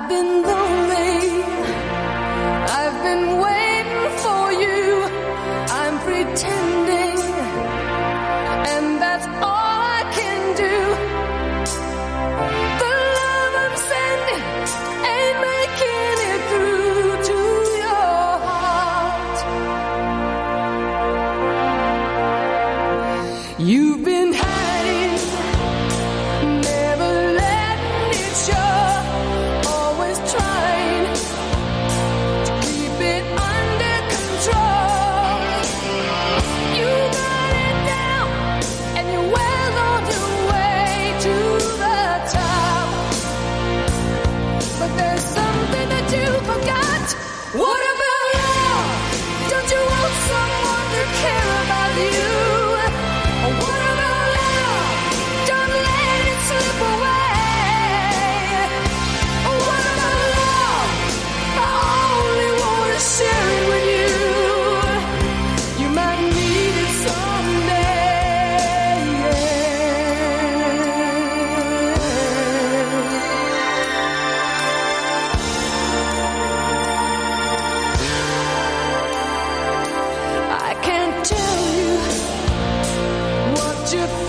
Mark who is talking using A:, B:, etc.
A: I've been lonely. I've been. waiting. What you